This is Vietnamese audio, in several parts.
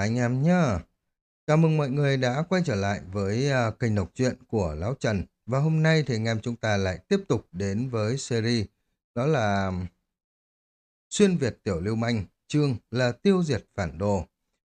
anh em nhá. Chào mừng mọi người đã quay trở lại với uh, kênh đọc truyện của Lão Trần. Và hôm nay thì anh em chúng ta lại tiếp tục đến với series đó là Xuyên Việt Tiểu Lưu Manh, chương là tiêu diệt phản đồ.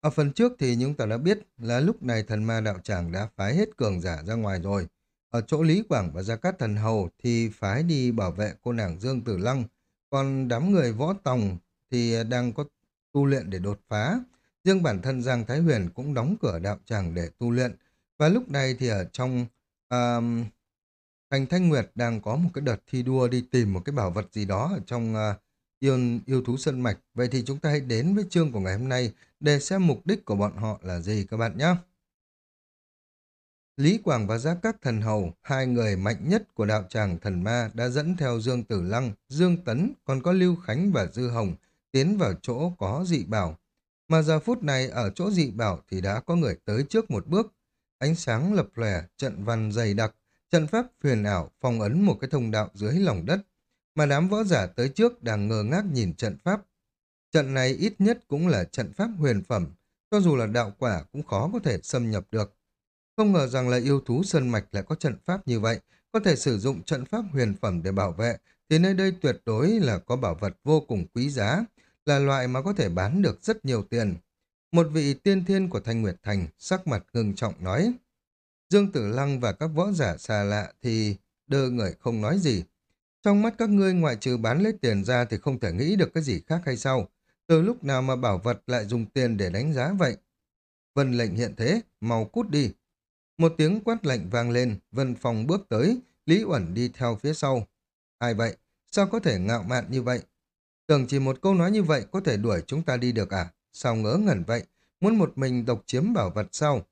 Ở phần trước thì chúng ta đã biết là lúc này thần ma đạo tràng đã phái hết cường giả ra ngoài rồi. Ở chỗ Lý Quảng và Gia Cát Thần Hầu thì phái đi bảo vệ cô nàng Dương Tử Lăng. Còn đám người võ tòng thì à, đang có tu luyện để đột phá. Riêng bản thân Giang Thái Huyền cũng đóng cửa đạo tràng để tu luyện. Và lúc này thì ở trong uh, thành Thanh Nguyệt đang có một cái đợt thi đua đi tìm một cái bảo vật gì đó ở trong ờ, uh, yêu, yêu thú sân mạch. Vậy thì chúng ta hãy đến với chương của ngày hôm nay để xem mục đích của bọn họ là gì các bạn nhé. Lý Quảng và Giác Các Thần Hầu, hai người mạnh nhất của đạo tràng thần ma đã dẫn theo Dương Tử Lăng, Dương Tấn, còn có Lưu Khánh và Dư Hồng tiến vào chỗ có dị bảo. Mà giờ phút này ở chỗ dị bảo thì đã có người tới trước một bước. Ánh sáng lập lòe, trận văn dày đặc, trận pháp huyền ảo phong ấn một cái thông đạo dưới lòng đất. Mà đám võ giả tới trước đang ngơ ngác nhìn trận pháp. Trận này ít nhất cũng là trận pháp huyền phẩm, cho dù là đạo quả cũng khó có thể xâm nhập được. Không ngờ rằng là yêu thú sơn mạch lại có trận pháp như vậy, có thể sử dụng trận pháp huyền phẩm để bảo vệ, thì nơi đây tuyệt đối là có bảo vật vô cùng quý giá, là loại mà có thể bán được rất nhiều tiền. Một vị tiên thiên của Thanh Nguyệt Thành sắc mặt ngưng trọng nói. Dương Tử Lăng và các võ giả xa lạ thì đơ người không nói gì. Trong mắt các ngươi ngoại trừ bán lấy tiền ra thì không thể nghĩ được cái gì khác hay sao. Từ lúc nào mà bảo vật lại dùng tiền để đánh giá vậy? Vân lệnh hiện thế, mau cút đi. Một tiếng quát lệnh vang lên, Vân Phong bước tới, Lý Uẩn đi theo phía sau. Ai vậy? Sao có thể ngạo mạn như vậy? Tưởng chỉ một câu nói như vậy có thể đuổi chúng ta đi được à? Sao ngớ ngẩn vậy? Muốn một mình độc chiếm bảo vật sao?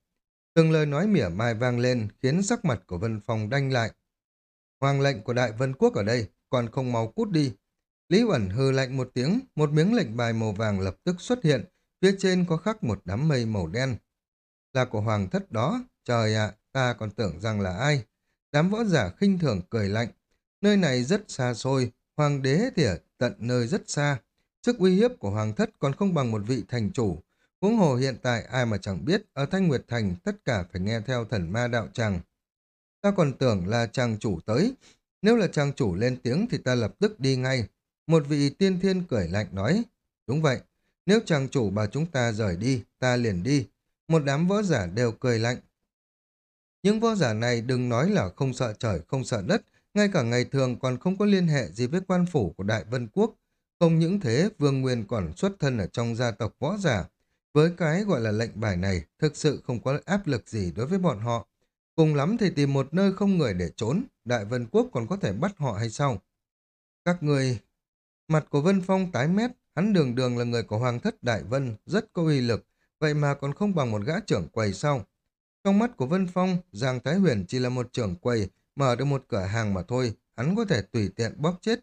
Từng lời nói mỉa mai vang lên khiến sắc mặt của Vân Phong đanh lại. Hoàng lệnh của Đại Vân Quốc ở đây, còn không mau cút đi. Lý Uẩn hư lạnh một tiếng, một miếng lệnh bài màu vàng lập tức xuất hiện, phía trên có khắc một đám mây màu đen. Là của Hoàng thất đó, trời ạ, ta còn tưởng rằng là ai? Đám võ giả khinh thường cười lạnh. Nơi này rất xa xôi, Hoàng đế thì ở tận nơi rất xa. Sức uy hiếp của Hoàng thất còn không bằng một vị thành chủ. Huống hồ hiện tại ai mà chẳng biết, ở Thanh Nguyệt Thành tất cả phải nghe theo thần ma đạo tràng. Ta còn tưởng là chàng chủ tới. Nếu là chàng chủ lên tiếng thì ta lập tức đi ngay. Một vị tiên thiên cười lạnh nói. Đúng vậy, nếu chàng chủ bảo chúng ta rời đi, ta liền đi. Một đám võ giả đều cười lạnh. Những võ giả này đừng nói là không sợ trời, không sợ đất, ngay cả ngày thường còn không có liên hệ gì với quan phủ của Đại Vân Quốc. Không những thế, Vương Nguyên còn xuất thân ở trong gia tộc võ giả. Với cái gọi là lệnh bài này, thực sự không có áp lực gì đối với bọn họ. Cùng lắm thì tìm một nơi không người để trốn, Đại Vân Quốc còn có thể bắt họ hay sao? Các người... Mặt của Vân Phong tái mét, hắn đường đường là người của Hoàng thất Đại Vân, rất có uy lực, vậy mà còn không bằng một gã trưởng quầy sau. Trong mắt của Vân Phong, Giang Thái Huyền chỉ là một trưởng quầy, mở được một cửa hàng mà thôi, hắn có thể tùy tiện bóp chết.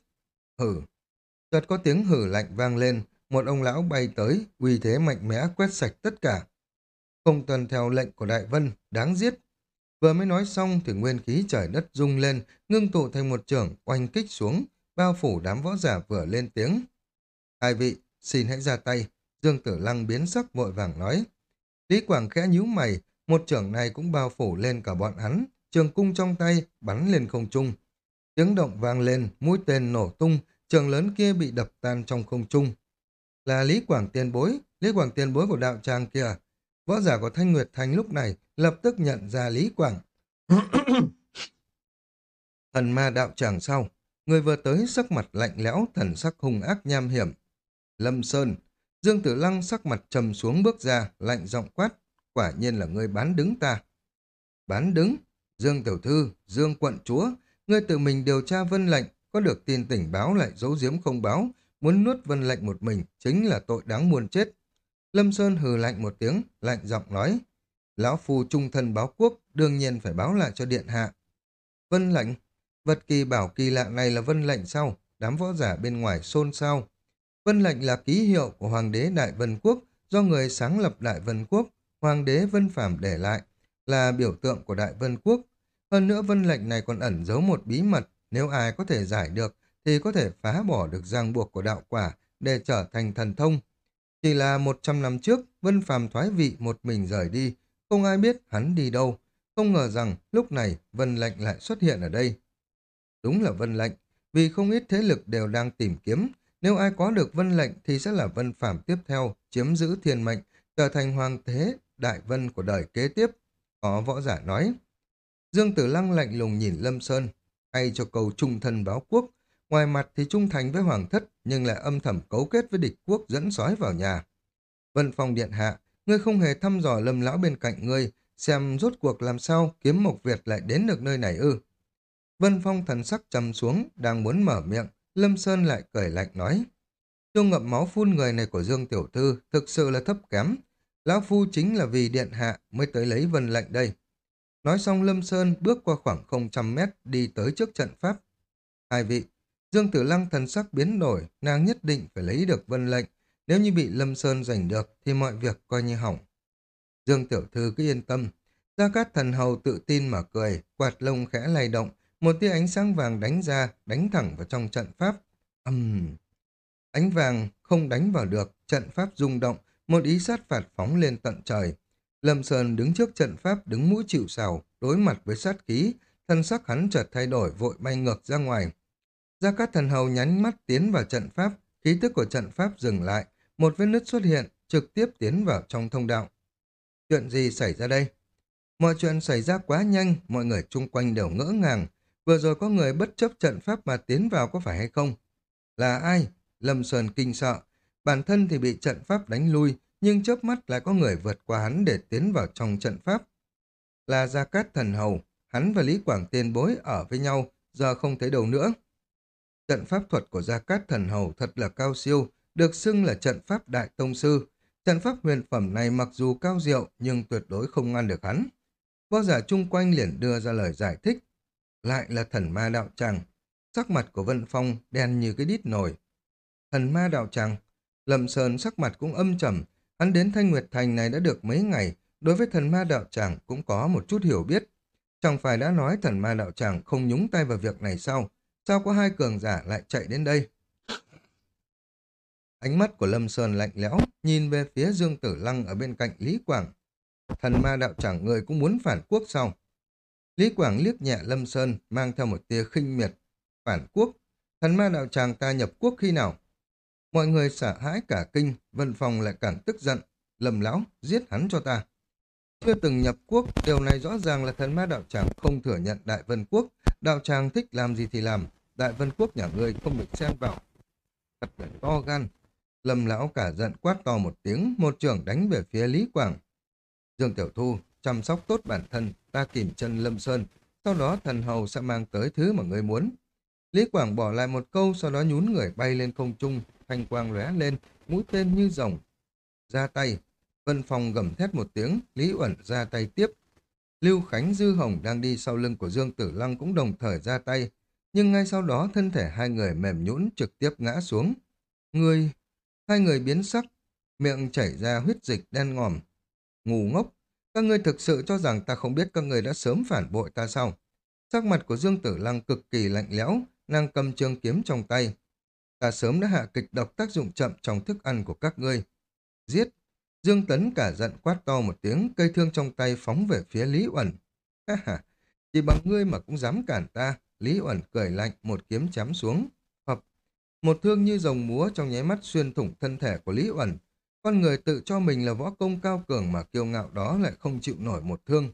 Hử. Chợt có tiếng hử lạnh vang lên, một ông lão bay tới, uy thế mạnh mẽ quét sạch tất cả. Không tuân theo lệnh của Đại Vân, đáng giết. Vừa mới nói xong thì nguyên khí trời đất rung lên, ngưng tụ thành một trưởng oanh kích xuống, bao phủ đám võ giả vừa lên tiếng. Hai vị, xin hãy ra tay. Dương Tử Lăng biến sắc vội vàng nói. Lý Quảng khẽ nhíu mày, một trưởng này cũng bao phủ lên cả bọn hắn, trường cung trong tay bắn lên không trung. Tiếng động vang lên, mũi tên nổ tung, trường lớn kia bị đập tan trong không trung. Là Lý Quảng Tiên Bối, Lý Quảng Tiên Bối của đạo tràng kia. Võ giả của Thanh Nguyệt Thành lúc này lập tức nhận ra Lý Quảng. thần ma đạo tràng sau, người vừa tới sắc mặt lạnh lẽo, thần sắc hung ác nham hiểm. Lâm Sơn, Dương Tử Lăng sắc mặt trầm xuống bước ra, lạnh giọng quát, quả nhiên là người bán đứng ta. Bán đứng? Dương Tiểu Thư, Dương Quận Chúa, ngươi tự mình điều tra vân lệnh, có được tin tỉnh báo lại giấu giếm không báo, muốn nuốt vân lệnh một mình, chính là tội đáng muôn chết. Lâm Sơn hừ lạnh một tiếng, lạnh giọng nói, Lão Phu trung thân báo quốc, đương nhiên phải báo lại cho Điện Hạ. Vân lệnh, vật kỳ bảo kỳ lạ này là vân lệnh sau, đám võ giả bên ngoài xôn xao. Vân lệnh là ký hiệu của Hoàng đế Đại Vân Quốc, do người sáng lập Đại Vân Quốc, Hoàng đế Vân Phạm để lại, là biểu tượng của Đại Vân Quốc. Hơn nữa vân lệnh này còn ẩn giấu một bí mật, nếu ai có thể giải được thì có thể phá bỏ được ràng buộc của đạo quả để trở thành thần thông. Chỉ là một trăm năm trước, Vân Phàm thoái vị một mình rời đi, không ai biết hắn đi đâu. Không ngờ rằng lúc này Vân Lệnh lại xuất hiện ở đây. Đúng là Vân Lệnh, vì không ít thế lực đều đang tìm kiếm. Nếu ai có được Vân Lệnh thì sẽ là Vân Phàm tiếp theo, chiếm giữ thiên mệnh, trở thành hoàng thế đại vân của đời kế tiếp. Có võ giả nói. Dương Tử Lăng lạnh lùng nhìn Lâm Sơn, hay cho cầu trung thân báo quốc. Ngoài mặt thì trung thành với hoàng thất, nhưng lại âm thầm cấu kết với địch quốc dẫn sói vào nhà. Vân Phong Điện Hạ, ngươi không hề thăm dò lâm lão bên cạnh ngươi, xem rốt cuộc làm sao kiếm Mộc Việt lại đến được nơi này ư. Vân Phong thần sắc trầm xuống, đang muốn mở miệng, Lâm Sơn lại cười lạnh nói. Tiêu ngậm máu phun người này của Dương Tiểu Thư thực sự là thấp kém. Lão Phu chính là vì điện hạ mới tới lấy vân lệnh đây. Nói xong Lâm Sơn bước qua khoảng không trăm mét đi tới trước trận pháp. Hai vị, Dương Tử Lăng thần sắc biến đổi, nàng nhất định phải lấy được vân lệnh. Nếu như bị Lâm Sơn giành được thì mọi việc coi như hỏng. Dương Tiểu Thư cứ yên tâm. Gia Cát Thần Hầu tự tin mà cười, quạt lông khẽ lay động, một tia ánh sáng vàng đánh ra, đánh thẳng vào trong trận pháp. Âm... Uhm. Ánh vàng không đánh vào được, trận pháp rung động, một ý sát phạt phóng lên tận trời. Lâm Sơn đứng trước trận pháp đứng mũi chịu sào, đối mặt với sát khí, thân sắc hắn chợt thay đổi vội bay ngược ra ngoài. Gia Cát Thần Hầu nhánh mắt tiến vào trận pháp, khí tức của trận pháp dừng lại, một vết nứt xuất hiện, trực tiếp tiến vào trong thông đạo. Chuyện gì xảy ra đây? Mọi chuyện xảy ra quá nhanh, mọi người chung quanh đều ngỡ ngàng. Vừa rồi có người bất chấp trận pháp mà tiến vào có phải hay không? Là ai? Lâm Sơn kinh sợ. Bản thân thì bị trận pháp đánh lui, nhưng chớp mắt lại có người vượt qua hắn để tiến vào trong trận pháp. Là Gia Cát Thần Hầu, hắn và Lý Quảng Tiên Bối ở với nhau, giờ không thấy đâu nữa. Trận pháp thuật của Gia Cát Thần Hầu thật là cao siêu, được xưng là trận pháp Đại Tông Sư. Trận pháp huyền phẩm này mặc dù cao diệu nhưng tuyệt đối không ngăn được hắn. Võ giả chung quanh liền đưa ra lời giải thích. Lại là thần ma đạo tràng. Sắc mặt của Vân Phong đen như cái đít nổi. Thần ma đạo tràng. Lâm Sơn sắc mặt cũng âm trầm. Hắn đến Thanh Nguyệt Thành này đã được mấy ngày. Đối với thần ma đạo tràng cũng có một chút hiểu biết. Chẳng phải đã nói thần ma đạo tràng không nhúng tay vào việc này sao? Sao có hai cường giả lại chạy đến đây? Ánh mắt của Lâm Sơn lạnh lẽo, nhìn về phía Dương Tử Lăng ở bên cạnh Lý Quảng. Thần ma đạo Tràng người cũng muốn phản quốc sao? Lý Quảng liếc nhẹ Lâm Sơn, mang theo một tia khinh miệt. Phản quốc? Thần ma đạo tràng ta nhập quốc khi nào? Mọi người sợ hãi cả kinh, Vân Phong lại càng tức giận. lầm lão, giết hắn cho ta. Chưa từng nhập quốc, điều này rõ ràng là thần ma đạo tràng không thừa nhận Đại Vân Quốc. Đạo tràng thích làm gì thì làm, Đại Vân Quốc nhà ngươi không được xen vào. Thật là to gan, Lâm lão cả giận quát to một tiếng, một trưởng đánh về phía Lý Quảng. Dương Tiểu Thu, chăm sóc tốt bản thân, ta kìm chân Lâm Sơn, sau đó thần hầu sẽ mang tới thứ mà ngươi muốn. Lý Quảng bỏ lại một câu, sau đó nhún người bay lên không trung, thanh quang lóe lên, mũi tên như rồng. Ra tay, Vân Phong gầm thét một tiếng, Lý Uẩn ra tay tiếp. Lưu Khánh Dư Hồng đang đi sau lưng của Dương Tử Lăng cũng đồng thời ra tay, nhưng ngay sau đó thân thể hai người mềm nhũn trực tiếp ngã xuống. Người Hai người biến sắc, miệng chảy ra huyết dịch đen ngòm. Ngu ngốc, các ngươi thực sự cho rằng ta không biết các ngươi đã sớm phản bội ta sao? Sắc mặt của Dương Tử Lăng cực kỳ lạnh lẽo, nàng cầm trường kiếm trong tay. Ta sớm đã hạ kịch độc tác dụng chậm trong thức ăn của các ngươi. Giết! Dương Tấn cả giận quát to một tiếng, cây thương trong tay phóng về phía Lý Uẩn. Ha ha! Chỉ bằng ngươi mà cũng dám cản ta. Lý Uẩn cười lạnh, một kiếm chém xuống. Một thương như rồng múa trong nháy mắt xuyên thủng thân thể của Lý Uẩn. Con người tự cho mình là võ công cao cường mà kiêu ngạo đó lại không chịu nổi một thương.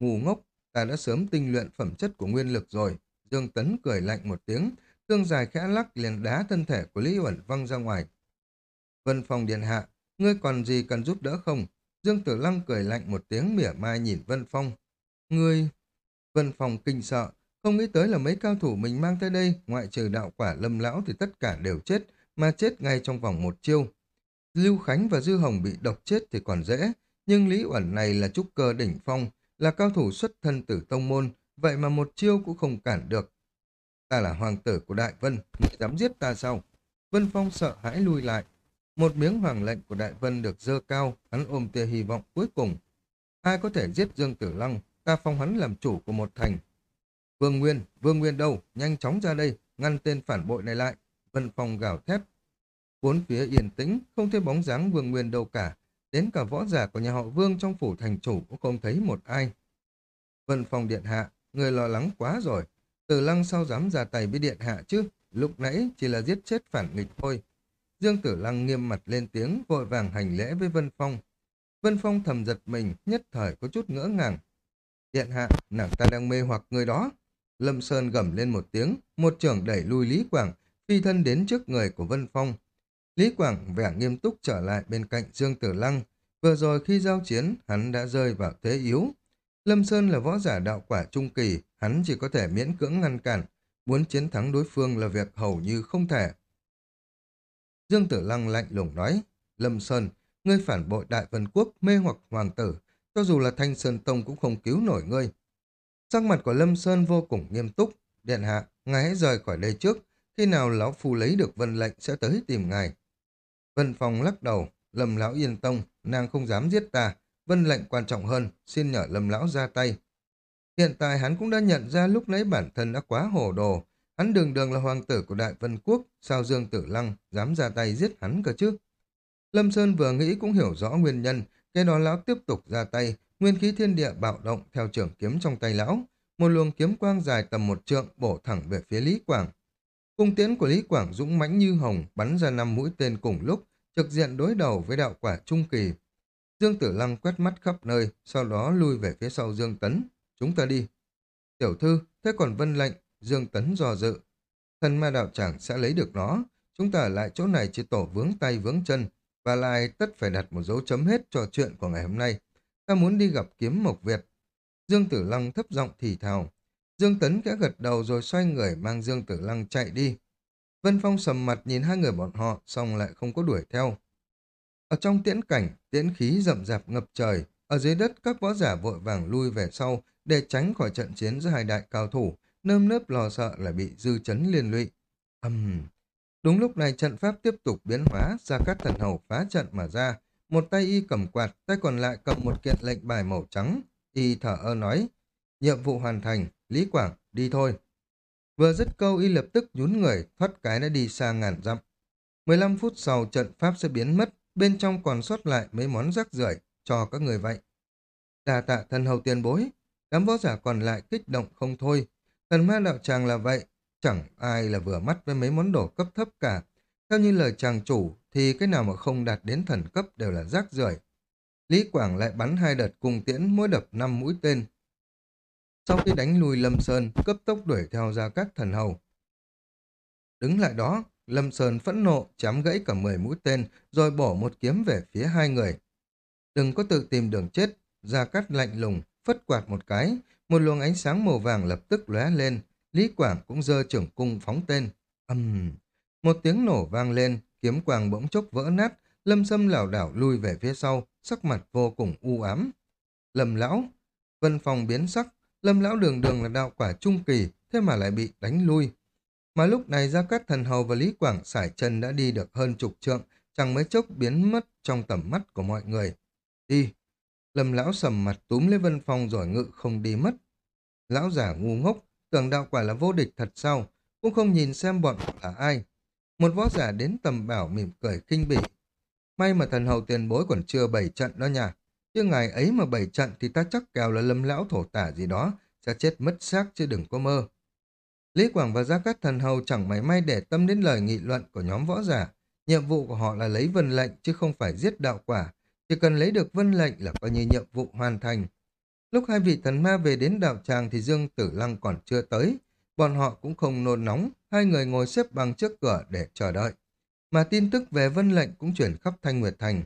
Ngu ngốc, ta đã sớm tinh luyện phẩm chất của nguyên lực rồi. Dương Tấn cười lạnh một tiếng, thương dài khẽ lắc liền đá thân thể của Lý Uẩn văng ra ngoài. Vân Phong Điện Hạ, ngươi còn gì cần giúp đỡ không? Dương Tử Lăng cười lạnh một tiếng mỉa mai nhìn Vân Phong. Ngươi... Vân Phong kinh sợ, không nghĩ tới là mấy cao thủ mình mang tới đây, ngoại trừ đạo quả lâm lão thì tất cả đều chết, mà chết ngay trong vòng một chiêu. Lưu Khánh và Dư Hồng bị độc chết thì còn dễ, nhưng Lý Uẩn này là trúc cơ đỉnh phong, là cao thủ xuất thân tử tông môn, vậy mà một chiêu cũng không cản được. Ta là hoàng tử của Đại Vân, ngươi dám giết ta sao? Vân Phong sợ hãi lui lại. Một miếng hoàng lệnh của Đại Vân được dơ cao, hắn ôm tia hy vọng cuối cùng. Ai có thể giết Dương Tử Lăng, ta phong hắn làm chủ của một thành, Vương Nguyên, Vương Nguyên đâu? Nhanh chóng ra đây, ngăn tên phản bội này lại. Vân Phong gào thét. Bốn phía yên tĩnh, không thấy bóng dáng Vương Nguyên đâu cả. Đến cả võ giả của nhà họ Vương trong phủ thành chủ cũng không thấy một ai. Vân Phong Điện Hạ, người lo lắng quá rồi. Tử lăng sao dám ra tay với Điện Hạ chứ? Lúc nãy chỉ là giết chết phản nghịch thôi. Dương Tử Lăng nghiêm mặt lên tiếng, vội vàng hành lễ với Vân Phong. Vân Phong thầm giật mình, nhất thời có chút ngỡ ngàng. Điện hạ, nàng ta đang mê hoặc người đó. Lâm Sơn gầm lên một tiếng, một trưởng đẩy lui Lý Quảng, phi thân đến trước người của Vân Phong. Lý Quảng vẻ nghiêm túc trở lại bên cạnh Dương Tử Lăng. Vừa rồi khi giao chiến, hắn đã rơi vào thế yếu. Lâm Sơn là võ giả đạo quả trung kỳ, hắn chỉ có thể miễn cưỡng ngăn cản. Muốn chiến thắng đối phương là việc hầu như không thể. Dương Tử Lăng lạnh lùng nói, Lâm Sơn, ngươi phản bội Đại Vân Quốc, mê hoặc hoàng tử, cho dù là Thanh Sơn Tông cũng không cứu nổi ngươi. Sắc mặt của Lâm Sơn vô cùng nghiêm túc, điện hạ, ngài hãy rời khỏi đây trước, khi nào lão phu lấy được vân lệnh sẽ tới tìm ngài. Vân Phong lắc đầu, Lâm lão yên tông, nàng không dám giết ta, vân lệnh quan trọng hơn, xin nhờ Lâm lão ra tay. Hiện tại hắn cũng đã nhận ra lúc nãy bản thân đã quá hồ đồ, hắn đường đường là hoàng tử của Đại Vân Quốc, sao Dương Tử Lăng dám ra tay giết hắn cơ chứ? Lâm Sơn vừa nghĩ cũng hiểu rõ nguyên nhân, cái đó lão tiếp tục ra tay, nguyên khí thiên địa bạo động theo trường kiếm trong tay lão, một luồng kiếm quang dài tầm một trượng bổ thẳng về phía Lý Quảng. Cung tiến của Lý Quảng dũng mãnh như hồng bắn ra năm mũi tên cùng lúc, trực diện đối đầu với đạo quả trung kỳ. Dương Tử Lăng quét mắt khắp nơi, sau đó lui về phía sau Dương Tấn. Chúng ta đi. Tiểu thư, thế còn vân lệnh, Dương Tấn dò dự. Thần ma đạo chẳng sẽ lấy được nó. Chúng ta ở lại chỗ này chỉ tổ vướng tay vướng chân, và lại tất phải đặt một dấu chấm hết cho chuyện của ngày hôm nay. Ta muốn đi gặp kiếm Mộc Việt. Dương Tử Lăng thấp giọng thì thào. Dương Tấn kẽ gật đầu rồi xoay người mang Dương Tử Lăng chạy đi. Vân Phong sầm mặt nhìn hai người bọn họ, xong lại không có đuổi theo. Ở trong tiễn cảnh, tiễn khí rậm rạp ngập trời, ở dưới đất các võ giả vội vàng lui về sau để tránh khỏi trận chiến giữa hai đại cao thủ, nơm nớp lo sợ là bị dư chấn liên lụy. Âm, uhm, Đúng lúc này trận pháp tiếp tục biến hóa, ra các thần hầu phá trận mà ra. Một tay y cầm quạt, tay còn lại cầm một kiện lệnh bài màu trắng. Y thở ơ nói, nhiệm vụ hoàn thành, Lý Quảng, đi thôi. Vừa dứt câu y lập tức nhún người, thoát cái đã đi xa ngàn dặm. 15 phút sau trận pháp sẽ biến mất, bên trong còn sót lại mấy món rác rưởi cho các người vậy. Đà tạ thần hầu tiền bối, đám võ giả còn lại kích động không thôi. Thần ma đạo tràng là vậy, Chẳng ai là vừa mắt với mấy món đồ cấp thấp cả. Theo như lời chàng chủ, thì cái nào mà không đạt đến thần cấp đều là rác rưởi. Lý Quảng lại bắn hai đợt cùng tiễn mỗi đập năm mũi tên. Sau khi đánh lùi Lâm Sơn, cấp tốc đuổi theo ra các thần hầu. Đứng lại đó, Lâm Sơn phẫn nộ, chém gãy cả 10 mũi tên, rồi bỏ một kiếm về phía hai người. Đừng có tự tìm đường chết, ra cắt lạnh lùng, phất quạt một cái, một luồng ánh sáng màu vàng lập tức lóe lên, Lý Quảng cũng giơ trưởng cung phóng tên. Âm! Một tiếng nổ vang lên, kiếm quang bỗng chốc vỡ nát, lâm sâm lảo đảo lui về phía sau, sắc mặt vô cùng u ám. Lâm lão! Vân phòng biến sắc, lâm lão đường đường là đạo quả trung kỳ, thế mà lại bị đánh lui. Mà lúc này Gia Cát Thần Hầu và Lý Quảng sải chân đã đi được hơn chục trượng, chẳng mấy chốc biến mất trong tầm mắt của mọi người. Đi! Lâm lão sầm mặt túm lấy Vân Phong rồi ngự không đi mất. Lão giả ngu ngốc, tưởng đạo quả là vô địch thật sao, cũng không nhìn xem bọn là ai. Một võ giả đến tầm bảo mỉm cười kinh bỉ. May mà thần hầu tiền bối còn chưa bảy trận đó nha. Chứ ngày ấy mà bảy trận thì ta chắc kèo là lâm lão thổ tả gì đó, sẽ chết mất xác chứ đừng có mơ. Lý Quảng và Gia Cát thần hầu chẳng mảy may để tâm đến lời nghị luận của nhóm võ giả. Nhiệm vụ của họ là lấy vân lệnh chứ không phải giết đạo quả. Chỉ cần lấy được vân lệnh là coi như nhiệm vụ hoàn thành. Lúc hai vị thần ma về đến đạo tràng thì Dương Tử Lăng còn chưa tới. Bọn họ cũng không nôn nóng, hai người ngồi xếp bằng trước cửa để chờ đợi. Mà tin tức về vân lệnh cũng chuyển khắp Thanh Nguyệt Thành.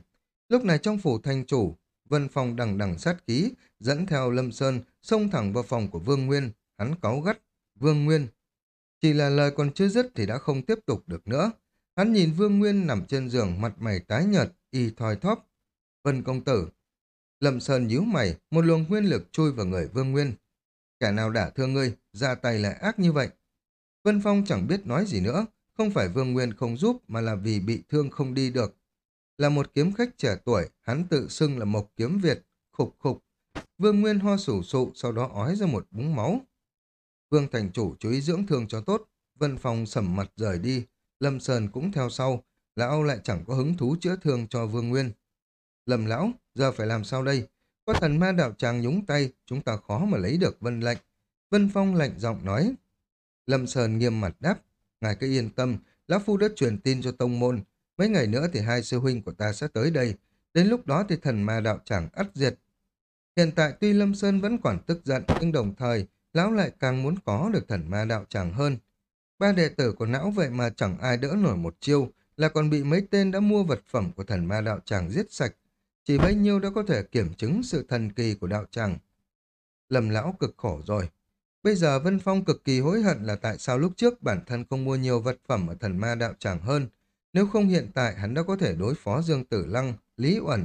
Lúc này trong phủ thành chủ, Vân Phong đằng đằng sát khí, dẫn theo Lâm Sơn, xông thẳng vào phòng của Vương Nguyên, hắn cáu gắt. Vương Nguyên. Chỉ là lời còn chưa dứt thì đã không tiếp tục được nữa. Hắn nhìn Vương Nguyên nằm trên giường, mặt mày tái nhợt, y thoi thóp. Vân công tử, Lâm Sơn nhíu mày, một luồng nguyên lực chui vào người Vương Nguyên. Kẻ nào đả thương ngươi, ra tay lại ác như vậy. Vân Phong chẳng biết nói gì nữa, không phải Vương Nguyên không giúp mà là vì bị thương không đi được. Là một kiếm khách trẻ tuổi, hắn tự xưng là Mộc Kiếm Việt, khục khục. Vương Nguyên ho sủ sụ, sau đó ói ra một búng máu. Vương Thành Chủ chú ý dưỡng thương cho tốt, Vân Phong sầm mặt rời đi, Lâm Sơn cũng theo sau. lão lại chẳng có hứng thú chữa thương cho Vương Nguyên. Lầm lão, giờ phải làm sao đây? Có thần ma đạo tràng nhúng tay, chúng ta khó mà lấy được vân lệnh. Vân Phong lạnh giọng nói. Lâm Sơn nghiêm mặt đáp, ngài cứ yên tâm, Lão Phu đã truyền tin cho tông môn, mấy ngày nữa thì hai sư huynh của ta sẽ tới đây, đến lúc đó thì thần ma đạo tràng ắt diệt. Hiện tại tuy Lâm Sơn vẫn còn tức giận, nhưng đồng thời, lão lại càng muốn có được thần ma đạo tràng hơn. Ba đệ tử của não vậy mà chẳng ai đỡ nổi một chiêu, là còn bị mấy tên đã mua vật phẩm của thần ma đạo tràng giết sạch. Chỉ bấy nhiêu đã có thể kiểm chứng sự thần kỳ của đạo tràng. Lầm lão cực khổ rồi, Bây giờ Vân Phong cực kỳ hối hận là tại sao lúc trước bản thân không mua nhiều vật phẩm ở thần ma đạo tràng hơn. Nếu không hiện tại hắn đã có thể đối phó Dương Tử Lăng, Lý Uẩn,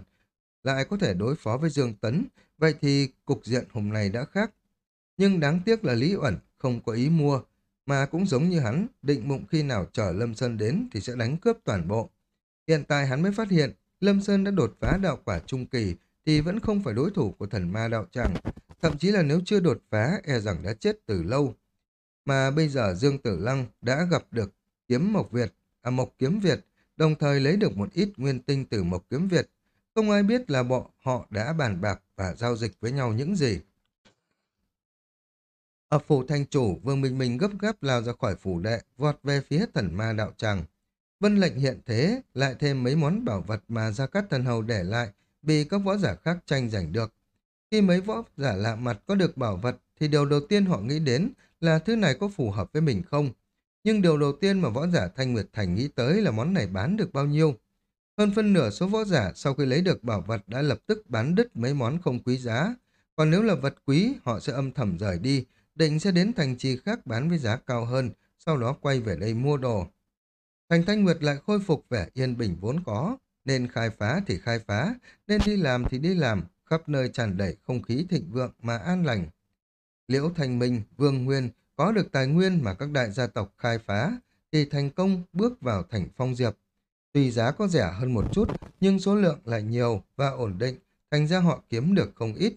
lại có thể đối phó với Dương Tấn, vậy thì cục diện hôm nay đã khác. Nhưng đáng tiếc là Lý Uẩn không có ý mua, mà cũng giống như hắn, định bụng khi nào chở Lâm Sơn đến thì sẽ đánh cướp toàn bộ. Hiện tại hắn mới phát hiện, Lâm Sơn đã đột phá đạo quả trung kỳ, thì vẫn không phải đối thủ của thần ma đạo tràng, Thậm chí là nếu chưa đột phá, e rằng đã chết từ lâu. Mà bây giờ Dương Tử Lăng đã gặp được kiếm Mộc Việt, à Mộc Kiếm Việt, đồng thời lấy được một ít nguyên tinh từ Mộc Kiếm Việt. Không ai biết là bọn họ đã bàn bạc và giao dịch với nhau những gì. Ở phủ thanh chủ, Vương Minh Minh gấp gáp lao ra khỏi phủ đệ, vọt về phía thần ma đạo tràng. Vân lệnh hiện thế, lại thêm mấy món bảo vật mà Gia Cát Thần Hầu để lại, bị các võ giả khác tranh giành được. Khi mấy võ giả lạ mặt có được bảo vật thì điều đầu tiên họ nghĩ đến là thứ này có phù hợp với mình không. Nhưng điều đầu tiên mà võ giả Thanh Nguyệt Thành nghĩ tới là món này bán được bao nhiêu. Hơn phân nửa số võ giả sau khi lấy được bảo vật đã lập tức bán đứt mấy món không quý giá. Còn nếu là vật quý, họ sẽ âm thầm rời đi, định sẽ đến thành trì khác bán với giá cao hơn, sau đó quay về đây mua đồ. Thành Thanh Nguyệt lại khôi phục vẻ yên bình vốn có, nên khai phá thì khai phá, nên đi làm thì đi làm, khắp nơi tràn đầy không khí thịnh vượng mà an lành. Liễu Thành Minh, Vương Nguyên có được tài nguyên mà các đại gia tộc khai phá thì thành công bước vào thành phong diệp. Tuy giá có rẻ hơn một chút nhưng số lượng lại nhiều và ổn định, thành ra họ kiếm được không ít.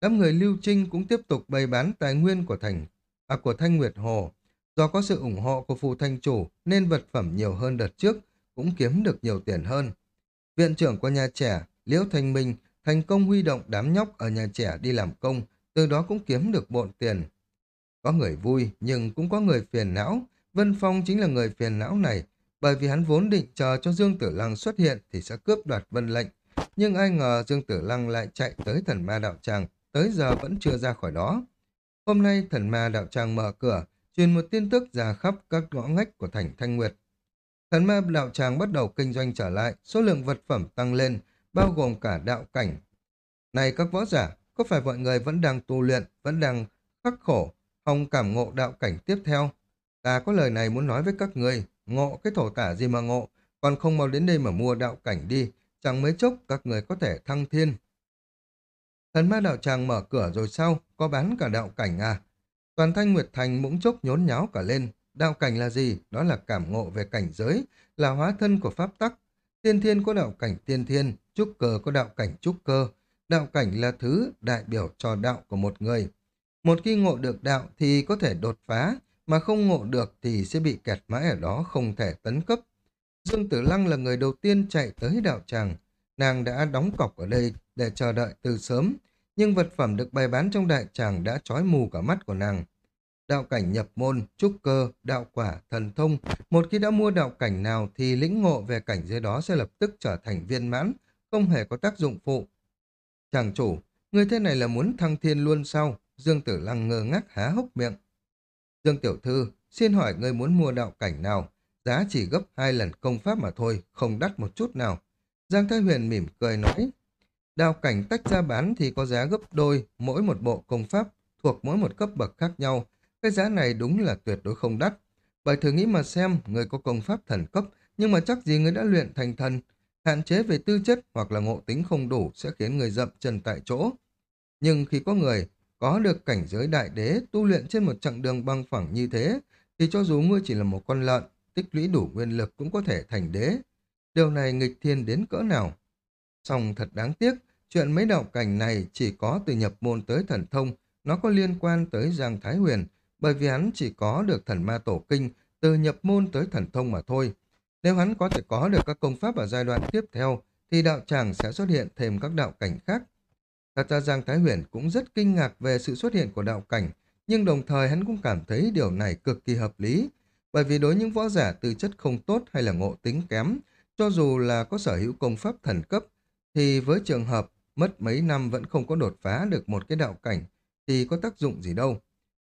Đám người lưu trinh cũng tiếp tục bày bán tài nguyên của thành à, của Thanh Nguyệt Hồ. Do có sự ủng hộ của phù thanh chủ nên vật phẩm nhiều hơn đợt trước, cũng kiếm được nhiều tiền hơn. Viện trưởng của nhà trẻ, Liễu Thanh Minh thành công huy động đám nhóc ở nhà trẻ đi làm công, từ đó cũng kiếm được bộn tiền. Có người vui, nhưng cũng có người phiền não. Vân Phong chính là người phiền não này, bởi vì hắn vốn định chờ cho Dương Tử Lăng xuất hiện thì sẽ cướp đoạt vân lệnh. Nhưng ai ngờ Dương Tử Lăng lại chạy tới thần ma đạo tràng, tới giờ vẫn chưa ra khỏi đó. Hôm nay thần ma đạo tràng mở cửa, truyền một tin tức ra khắp các ngõ ngách của thành Thanh Nguyệt. Thần ma đạo tràng bắt đầu kinh doanh trở lại, số lượng vật phẩm tăng lên, bao gồm cả đạo cảnh. Này các võ giả, có phải mọi người vẫn đang tu luyện, vẫn đang khắc khổ, hòng cảm ngộ đạo cảnh tiếp theo? Ta có lời này muốn nói với các người, ngộ cái thổ tả gì mà ngộ, còn không mau đến đây mà mua đạo cảnh đi, chẳng mấy chốc các người có thể thăng thiên. Thần ma đạo tràng mở cửa rồi sao, có bán cả đạo cảnh à? Toàn thanh Nguyệt Thành mũng chốc nhốn nháo cả lên. Đạo cảnh là gì? Đó là cảm ngộ về cảnh giới, là hóa thân của pháp tắc. Tiên thiên có đạo cảnh tiên thiên, trúc cơ có đạo cảnh trúc cơ. Đạo cảnh là thứ đại biểu cho đạo của một người. Một khi ngộ được đạo thì có thể đột phá, mà không ngộ được thì sẽ bị kẹt mãi ở đó không thể tấn cấp. Dương Tử Lăng là người đầu tiên chạy tới đạo tràng. Nàng đã đóng cọc ở đây để chờ đợi từ sớm, nhưng vật phẩm được bày bán trong đại tràng đã trói mù cả mắt của nàng. Đạo cảnh nhập môn, trúc cơ, đạo quả, thần thông, một khi đã mua đạo cảnh nào thì lĩnh ngộ về cảnh giới đó sẽ lập tức trở thành viên mãn, không hề có tác dụng phụ. Chàng chủ, người thế này là muốn thăng thiên luôn sao? Dương Tử Lăng ngơ ngác há hốc miệng. Dương Tiểu Thư, xin hỏi người muốn mua đạo cảnh nào? Giá chỉ gấp hai lần công pháp mà thôi, không đắt một chút nào. Giang Thái Huyền mỉm cười nói, đao cảnh tách ra bán thì có giá gấp đôi mỗi một bộ công pháp thuộc mỗi một cấp bậc khác nhau. Cái giá này đúng là tuyệt đối không đắt. Bởi thử nghĩ mà xem, người có công pháp thần cấp, nhưng mà chắc gì người đã luyện thành thần, Hạn chế về tư chất hoặc là ngộ tính không đủ sẽ khiến người dậm chân tại chỗ. Nhưng khi có người có được cảnh giới đại đế tu luyện trên một chặng đường băng phẳng như thế, thì cho dù ngươi chỉ là một con lợn, tích lũy đủ nguyên lực cũng có thể thành đế. Điều này nghịch thiên đến cỡ nào? Song thật đáng tiếc, chuyện mấy đạo cảnh này chỉ có từ nhập môn tới thần thông, nó có liên quan tới Giang Thái Huyền, bởi vì hắn chỉ có được thần ma tổ kinh từ nhập môn tới thần thông mà thôi. Nếu hắn có thể có được các công pháp ở giai đoạn tiếp theo, thì đạo tràng sẽ xuất hiện thêm các đạo cảnh khác. Thật ra Giang Thái Huyền cũng rất kinh ngạc về sự xuất hiện của đạo cảnh, nhưng đồng thời hắn cũng cảm thấy điều này cực kỳ hợp lý, bởi vì đối những võ giả tư chất không tốt hay là ngộ tính kém, cho dù là có sở hữu công pháp thần cấp, thì với trường hợp mất mấy năm vẫn không có đột phá được một cái đạo cảnh, thì có tác dụng gì đâu.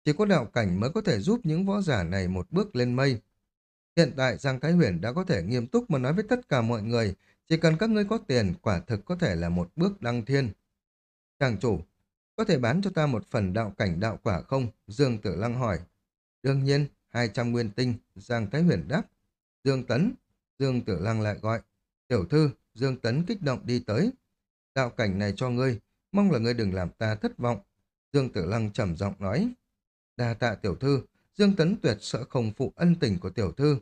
Chỉ có đạo cảnh mới có thể giúp những võ giả này một bước lên mây. Hiện tại Giang Thái Huyền đã có thể nghiêm túc mà nói với tất cả mọi người, chỉ cần các ngươi có tiền, quả thực có thể là một bước đăng thiên. Chàng chủ, có thể bán cho ta một phần đạo cảnh đạo quả không? Dương Tử Lăng hỏi. Đương nhiên, 200 nguyên tinh, Giang Thái Huyền đáp. Dương Tấn, Dương Tử Lăng lại gọi. Tiểu thư, Dương Tấn kích động đi tới. Đạo cảnh này cho ngươi, mong là ngươi đừng làm ta thất vọng. Dương Tử Lăng trầm giọng nói. Đa tạ tiểu thư, Dương Tấn tuyệt sợ không phụ ân tình của tiểu thư.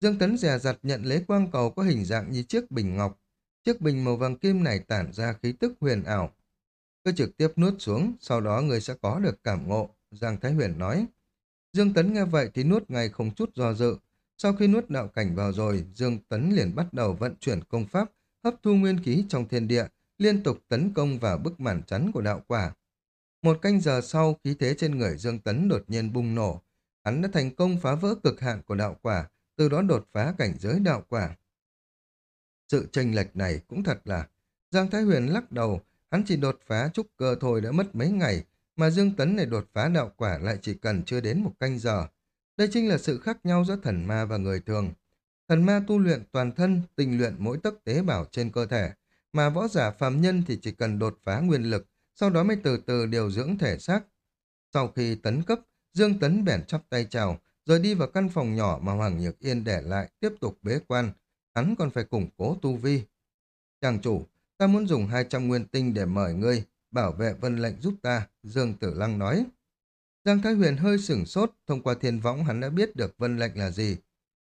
Dương Tấn dè dặt nhận lấy quang cầu có hình dạng như chiếc bình ngọc. Chiếc bình màu vàng kim này tản ra khí tức huyền ảo. Cứ trực tiếp nuốt xuống, sau đó người sẽ có được cảm ngộ, Giang Thái Huyền nói. Dương Tấn nghe vậy thì nuốt ngay không chút do dự. Sau khi nuốt đạo cảnh vào rồi, Dương Tấn liền bắt đầu vận chuyển công pháp, hấp thu nguyên khí trong thiên địa, liên tục tấn công vào bức màn chắn của đạo quả. Một canh giờ sau, khí thế trên người Dương Tấn đột nhiên bùng nổ. Hắn đã thành công phá vỡ cực hạn của đạo quả, từ đó đột phá cảnh giới đạo quả. Sự tranh lệch này cũng thật là... Giang Thái Huyền lắc đầu, hắn chỉ đột phá trúc cơ thôi đã mất mấy ngày, mà Dương Tấn này đột phá đạo quả lại chỉ cần chưa đến một canh giờ. Đây chính là sự khác nhau giữa thần ma và người thường. Thần ma tu luyện toàn thân, tinh luyện mỗi tấc tế bào trên cơ thể, mà võ giả phàm nhân thì chỉ cần đột phá nguyên lực, sau đó mới từ từ điều dưỡng thể xác. Sau khi tấn cấp, Dương Tấn bèn chắp tay chào, rồi đi vào căn phòng nhỏ mà Hoàng Nhược Yên để lại, tiếp tục bế quan. Hắn còn phải củng cố tu vi. Chàng chủ, ta muốn dùng 200 nguyên tinh để mời ngươi, bảo vệ vân lệnh giúp ta, Dương Tử Lăng nói. Giang Thái Huyền hơi sửng sốt, thông qua thiên võng hắn đã biết được vân lệnh là gì.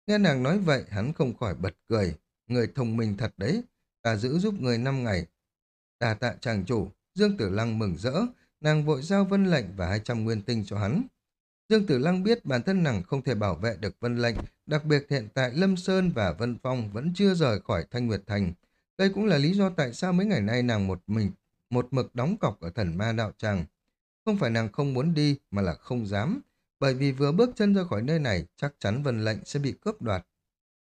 Nghe nàng nói vậy, hắn không khỏi bật cười. Người thông minh thật đấy, ta giữ giúp người năm ngày. Đà tạ chàng chủ, Dương Tử Lăng mừng rỡ, nàng vội giao vân lệnh và 200 nguyên tinh cho hắn. Dương Tử Lăng biết bản thân nàng không thể bảo vệ được vân lệnh, đặc biệt hiện tại Lâm Sơn và Vân Phong vẫn chưa rời khỏi Thanh Nguyệt Thành. Đây cũng là lý do tại sao mấy ngày nay nàng một mình, một mực đóng cọc ở thần ma đạo tràng. Không phải nàng không muốn đi, mà là không dám, bởi vì vừa bước chân ra khỏi nơi này, chắc chắn vân lệnh sẽ bị cướp đoạt.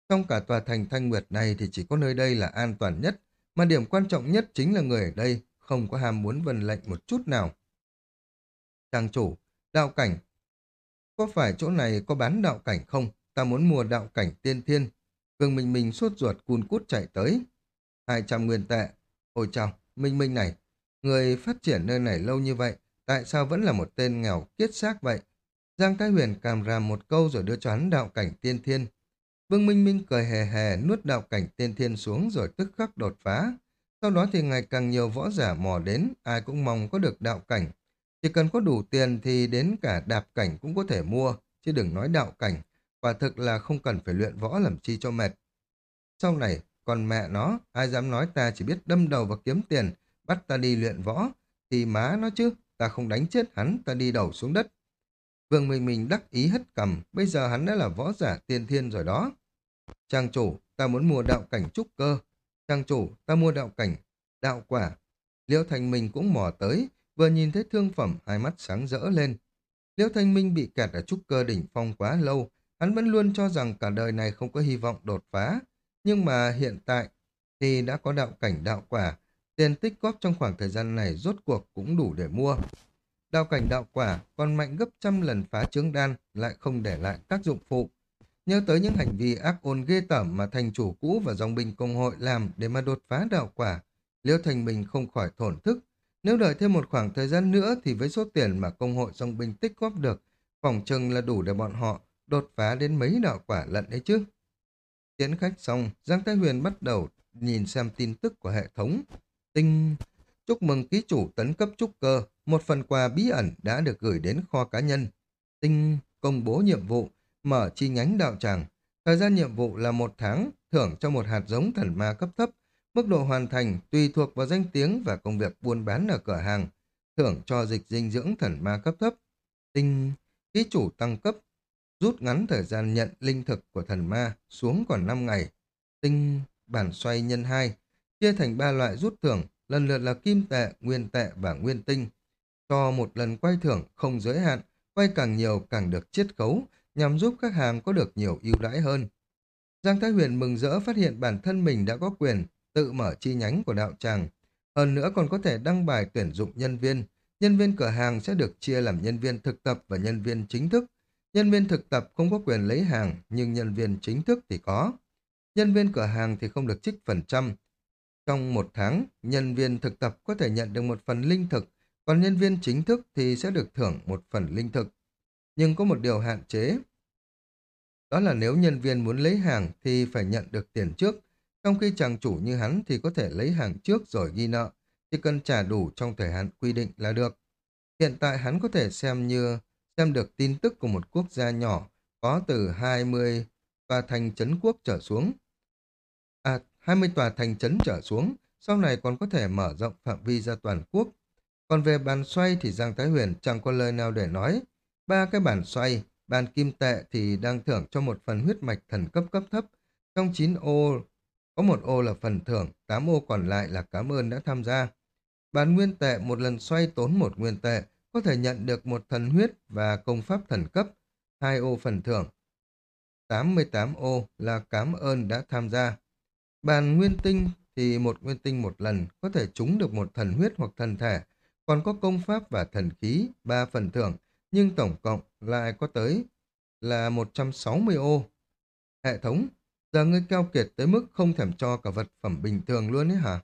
Trong cả tòa thành Thanh Nguyệt này thì chỉ có nơi đây là an toàn nhất, mà điểm quan trọng nhất chính là người ở đây không có ham muốn vân lệnh một chút nào. Trang chủ, đạo cảnh, có phải chỗ này có bán đạo cảnh không? Ta muốn mua đạo cảnh tiên thiên. Cường Minh Minh suốt ruột cun cút chạy tới. 200 nguyên tệ. Ôi chào, Minh Minh này, người phát triển nơi này lâu như vậy, tại sao vẫn là một tên nghèo kiết xác vậy? Giang Thái Huyền càm ràm một câu rồi đưa cho hắn đạo cảnh tiên thiên. Vương Minh Minh cười hề hề nuốt đạo cảnh tiên thiên xuống rồi tức khắc đột phá. Sau đó thì ngày càng nhiều võ giả mò đến, ai cũng mong có được đạo cảnh. Chỉ cần có đủ tiền thì đến cả đạp cảnh cũng có thể mua, chứ đừng nói đạo cảnh. Quả thực là không cần phải luyện võ làm chi cho mệt. Sau này, còn mẹ nó, ai dám nói ta chỉ biết đâm đầu và kiếm tiền, bắt ta đi luyện võ, thì má nó chứ, ta không đánh chết hắn, ta đi đầu xuống đất. Vương Minh Minh đắc ý hất cầm, bây giờ hắn đã là võ giả tiên thiên rồi đó. Trang chủ, ta muốn mua đạo cảnh trúc cơ. Trang chủ, ta mua đạo cảnh, đạo quả. Liễu Thành Minh cũng mò tới, vừa nhìn thấy thương phẩm, hai mắt sáng rỡ lên. Liễu Thanh Minh bị kẹt ở trúc cơ đỉnh phong quá lâu, hắn vẫn luôn cho rằng cả đời này không có hy vọng đột phá. Nhưng mà hiện tại thì đã có đạo cảnh đạo quả, tiền tích góp trong khoảng thời gian này rốt cuộc cũng đủ để mua. đào cảnh đạo quả còn mạnh gấp trăm lần phá trướng đan lại không để lại tác dụng phụ. Nhớ tới những hành vi ác ôn ghê tởm mà thành chủ cũ và dòng binh công hội làm để mà đột phá đạo quả, Liêu Thành Bình không khỏi thổn thức. Nếu đợi thêm một khoảng thời gian nữa thì với số tiền mà công hội dòng binh tích góp được, phòng chừng là đủ để bọn họ đột phá đến mấy đạo quả lận đấy chứ. Tiến khách xong, Giang Thái Huyền bắt đầu nhìn xem tin tức của hệ thống. Tinh... Chúc mừng ký chủ tấn cấp trúc cơ, một phần quà bí ẩn đã được gửi đến kho cá nhân. Tinh công bố nhiệm vụ, mở chi nhánh đạo tràng. Thời gian nhiệm vụ là một tháng, thưởng cho một hạt giống thần ma cấp thấp. Mức độ hoàn thành tùy thuộc vào danh tiếng và công việc buôn bán ở cửa hàng. Thưởng cho dịch dinh dưỡng thần ma cấp thấp. Tinh ký chủ tăng cấp. rút ngắn thời gian nhận linh thực của thần ma xuống còn 5 ngày. Tinh bản xoay nhân 2, chia thành ba loại rút thưởng, lần lượt là kim tệ, nguyên tệ và nguyên tinh. Cho một lần quay thưởng không giới hạn, quay càng nhiều càng được chiết khấu, nhằm giúp khách hàng có được nhiều ưu đãi hơn. Giang Thái Huyền mừng rỡ phát hiện bản thân mình đã có quyền tự mở chi nhánh của đạo tràng. Hơn nữa còn có thể đăng bài tuyển dụng nhân viên. Nhân viên cửa hàng sẽ được chia làm nhân viên thực tập và nhân viên chính thức. Nhân viên thực tập không có quyền lấy hàng, nhưng nhân viên chính thức thì có. Nhân viên cửa hàng thì không được trích phần trăm. Trong một tháng, nhân viên thực tập có thể nhận được một phần linh thực, còn nhân viên chính thức thì sẽ được thưởng một phần linh thực. Nhưng có một điều hạn chế. Đó là nếu nhân viên muốn lấy hàng thì phải nhận được tiền trước, trong khi chàng chủ như hắn thì có thể lấy hàng trước rồi ghi nợ, chỉ cần trả đủ trong thời hạn quy định là được. Hiện tại hắn có thể xem như xem được tin tức của một quốc gia nhỏ có từ 20 và thành trấn quốc trở xuống. À, 20 tòa thành trấn trở xuống, sau này còn có thể mở rộng phạm vi ra toàn quốc. Còn về bàn xoay thì Giang Thái Huyền chẳng có lời nào để nói. Ba cái bàn xoay, bàn kim tệ thì đang thưởng cho một phần huyết mạch thần cấp cấp thấp. Trong 9 ô, có một ô là phần thưởng, 8 ô còn lại là cảm ơn đã tham gia. Bàn nguyên tệ một lần xoay tốn một nguyên tệ, có thể nhận được một thần huyết và công pháp thần cấp, hai ô phần thưởng. 88 ô là cảm ơn đã tham gia. Bàn nguyên tinh thì một nguyên tinh một lần có thể trúng được một thần huyết hoặc thần thể, còn có công pháp và thần khí, ba phần thưởng, nhưng tổng cộng lại có tới là 160 ô. Hệ thống, giờ ngươi keo kiệt tới mức không thèm cho cả vật phẩm bình thường luôn ấy hả?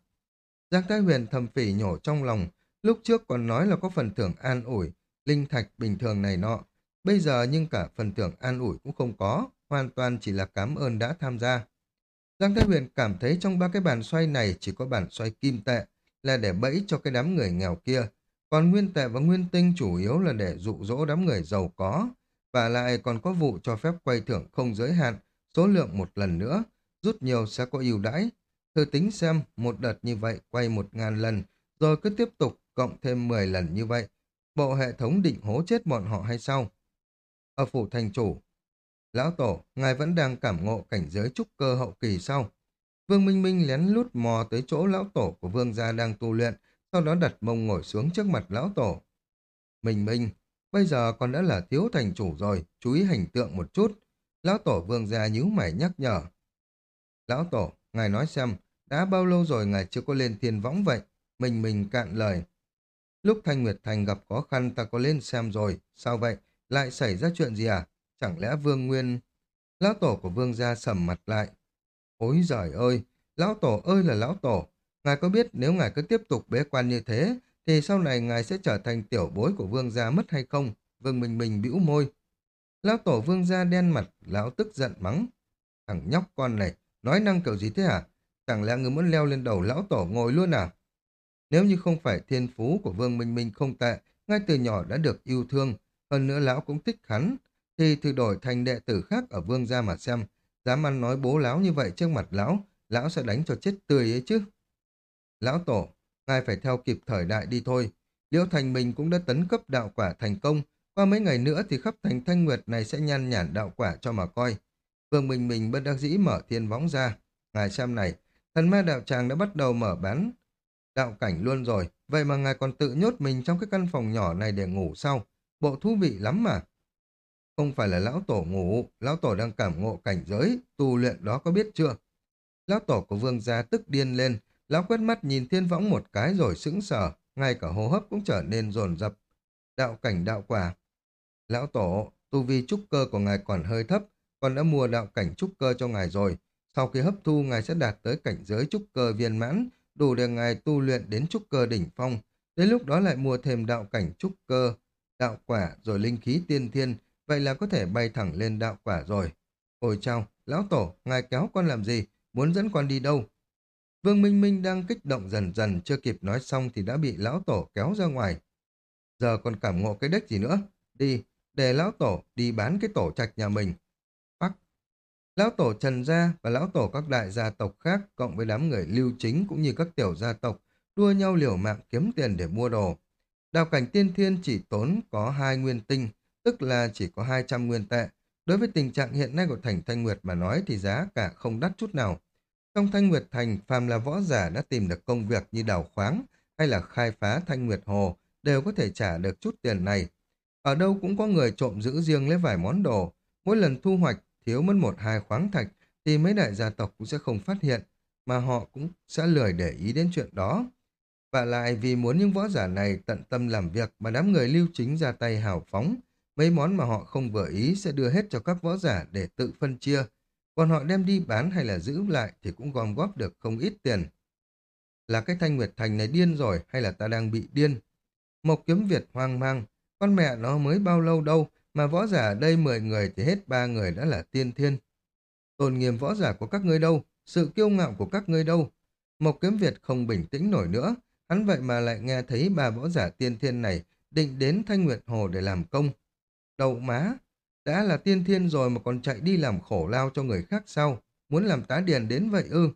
Giang Thái Huyền thầm phỉ nhổ trong lòng, lúc trước còn nói là có phần thưởng an ủi, linh thạch bình thường này nọ. Bây giờ nhưng cả phần thưởng an ủi cũng không có, hoàn toàn chỉ là cảm ơn đã tham gia. Giang Thái Huyền cảm thấy trong ba cái bàn xoay này chỉ có bàn xoay kim tệ là để bẫy cho cái đám người nghèo kia, còn nguyên tệ và nguyên tinh chủ yếu là để dụ dỗ đám người giàu có, và lại còn có vụ cho phép quay thưởng không giới hạn, số lượng một lần nữa, rút nhiều sẽ có ưu đãi. Thử tính xem, một đợt như vậy quay một ngàn lần, rồi cứ tiếp tục cộng thêm 10 lần như vậy. Bộ hệ thống định hố chết bọn họ hay sao? Ở phủ thành chủ, Lão Tổ, ngài vẫn đang cảm ngộ cảnh giới trúc cơ hậu kỳ sau. Vương Minh Minh lén lút mò tới chỗ lão tổ của vương gia đang tu luyện, sau đó đặt mông ngồi xuống trước mặt lão tổ. Minh Minh, bây giờ con đã là thiếu thành chủ rồi, chú ý hình tượng một chút. Lão tổ vương gia nhíu mày nhắc nhở. Lão tổ, ngài nói xem, đã bao lâu rồi ngài chưa có lên thiên võng vậy? Mình mình cạn lời. Lúc Thanh Nguyệt Thành gặp khó khăn ta có lên xem rồi, sao vậy? Lại xảy ra chuyện gì à? Chẳng lẽ Vương Nguyên... Lão tổ của Vương gia sầm mặt lại. Ôi giời ơi, lão tổ ơi là lão tổ. Ngài có biết nếu ngài cứ tiếp tục bế quan như thế, thì sau này ngài sẽ trở thành tiểu bối của Vương gia mất hay không? Vương Minh Minh bĩu môi. Lão tổ Vương gia đen mặt, lão tức giận mắng. Thằng nhóc con này, nói năng kiểu gì thế hả? Chẳng lẽ người muốn leo lên đầu lão tổ ngồi luôn à? Nếu như không phải thiên phú của Vương Minh Minh không tệ, ngay từ nhỏ đã được yêu thương, hơn nữa lão cũng thích hắn, thì thử đổi thành đệ tử khác ở vương gia mà xem, dám ăn nói bố láo như vậy trước mặt lão, lão sẽ đánh cho chết tươi ấy chứ. Lão tổ, ngài phải theo kịp thời đại đi thôi. Liễu Thành mình cũng đã tấn cấp đạo quả thành công, qua mấy ngày nữa thì khắp thành thanh nguyệt này sẽ nhăn nhản đạo quả cho mà coi. Vương Minh Mình bất đắc dĩ mở thiên võng ra. Ngài xem này, thần ma đạo tràng đã bắt đầu mở bán đạo cảnh luôn rồi, vậy mà ngài còn tự nhốt mình trong cái căn phòng nhỏ này để ngủ sau. Bộ thú vị lắm mà. Không phải là lão tổ ngủ, lão tổ đang cảm ngộ cảnh giới, tu luyện đó có biết chưa? Lão tổ của vương gia tức điên lên, lão quét mắt nhìn thiên võng một cái rồi sững sờ, ngay cả hô hấp cũng trở nên dồn dập. Đạo cảnh đạo quả. Lão tổ, tu vi trúc cơ của ngài còn hơi thấp, còn đã mua đạo cảnh trúc cơ cho ngài rồi. Sau khi hấp thu ngài sẽ đạt tới cảnh giới trúc cơ viên mãn, đủ để ngài tu luyện đến trúc cơ đỉnh phong. Đến lúc đó lại mua thêm đạo cảnh trúc cơ, đạo quả rồi linh khí tiên thiên, vậy là có thể bay thẳng lên đạo quả rồi. Ôi chào, lão tổ, ngài kéo con làm gì? Muốn dẫn con đi đâu? Vương Minh Minh đang kích động dần dần, chưa kịp nói xong thì đã bị lão tổ kéo ra ngoài. Giờ còn cảm ngộ cái đếch gì nữa? Đi, để lão tổ đi bán cái tổ trạch nhà mình. Bắc. Lão tổ Trần Gia và lão tổ các đại gia tộc khác cộng với đám người lưu chính cũng như các tiểu gia tộc đua nhau liều mạng kiếm tiền để mua đồ. Đào cảnh tiên thiên chỉ tốn có hai nguyên tinh, tức là chỉ có 200 nguyên tệ, Đối với tình trạng hiện nay của thành Thanh Nguyệt mà nói thì giá cả không đắt chút nào. Trong Thanh Nguyệt Thành, phàm là võ giả đã tìm được công việc như đào khoáng hay là khai phá Thanh Nguyệt Hồ đều có thể trả được chút tiền này. Ở đâu cũng có người trộm giữ riêng lấy vài món đồ. Mỗi lần thu hoạch thiếu mất một hai khoáng thạch thì mấy đại gia tộc cũng sẽ không phát hiện mà họ cũng sẽ lười để ý đến chuyện đó. Và lại vì muốn những võ giả này tận tâm làm việc mà đám người lưu chính ra tay hào phóng, mấy món mà họ không vừa ý sẽ đưa hết cho các võ giả để tự phân chia, còn họ đem đi bán hay là giữ lại thì cũng gom góp được không ít tiền. Là cái thanh nguyệt thành này điên rồi hay là ta đang bị điên? Mộc kiếm Việt hoang mang, con mẹ nó mới bao lâu đâu mà võ giả ở đây 10 người thì hết ba người đã là tiên thiên. Tôn nghiêm võ giả của các ngươi đâu? Sự kiêu ngạo của các ngươi đâu? Mộc kiếm Việt không bình tĩnh nổi nữa, hắn vậy mà lại nghe thấy ba võ giả tiên thiên này định đến Thanh Nguyệt Hồ để làm công. Đậu má, đã là tiên thiên rồi mà còn chạy đi làm khổ lao cho người khác sau, muốn làm tá điền đến vậy ư.